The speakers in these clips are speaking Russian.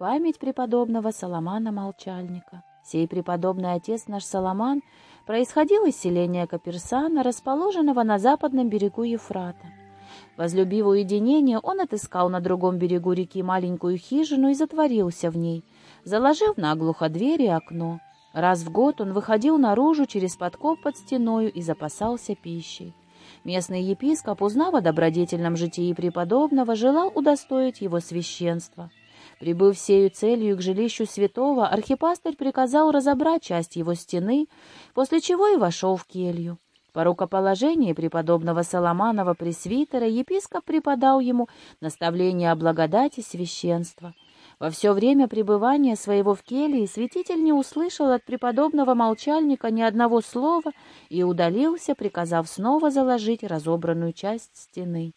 память преподобного Соломана Молчальника. Сей преподобный отец наш Соломан происходил из селения Каперсана, расположенного на западном берегу Ефрата. Возлюбив уединение, он отыскал на другом берегу реки маленькую хижину и затворился в ней, заложив наглухо дверь и окно. Раз в год он выходил наружу через подкоп под стеною и запасался пищей. Местный епископ, узнав о добродетельном житии преподобного, желал удостоить его священства. Прибыв сею целью к жилищу святого, архипастырь приказал разобрать часть его стены, после чего и вошел в келью. По рукоположении преподобного Соломанова пресвитера епископ преподал ему наставление о благодати священства. Во все время пребывания своего в келье святитель не услышал от преподобного молчальника ни одного слова и удалился, приказав снова заложить разобранную часть стены.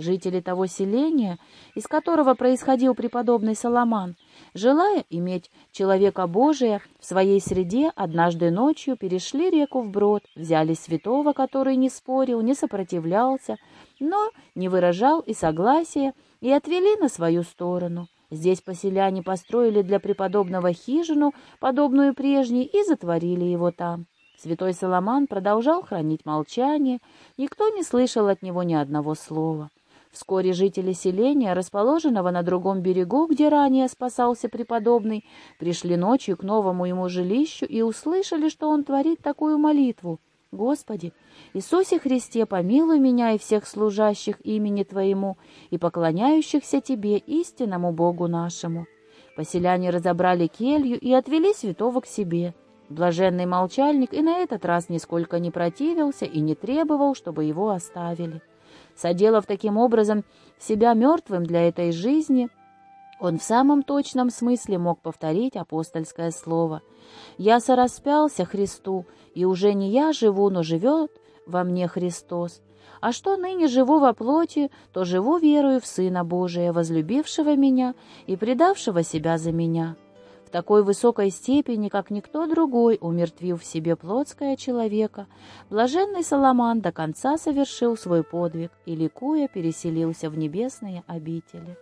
Жители того селения, из которого происходил преподобный Соломан, желая иметь человека Божия в своей среде, однажды ночью перешли реку вброд, взяли святого, который не спорил, не сопротивлялся, но не выражал и согласия, и отвели на свою сторону. Здесь поселяне построили для преподобного хижину, подобную прежней, и затворили его там. Святой Соломан продолжал хранить молчание, никто не слышал от него ни одного слова. Вскоре жители селения, расположенного на другом берегу, где ранее спасался преподобный, пришли ночью к новому ему жилищу и услышали, что он творит такую молитву. «Господи, Иисусе Христе, помилуй меня и всех служащих имени Твоему и поклоняющихся Тебе, истинному Богу нашему». Поселяне разобрали келью и отвели святого к себе. Блаженный молчальник и на этот раз нисколько не противился и не требовал, чтобы его оставили. Соделав таким образом себя мертвым для этой жизни, он в самом точном смысле мог повторить апостольское слово. «Я сораспялся Христу, и уже не я живу, но живет во мне Христос. А что ныне живу во плоти, то живу верою в Сына Божия, возлюбившего меня и предавшего себя за меня» в такой высокой степени, как никто другой, умертвив в себе плотское человека, блаженный Соломан до конца совершил свой подвиг и, ликуя, переселился в небесные обители.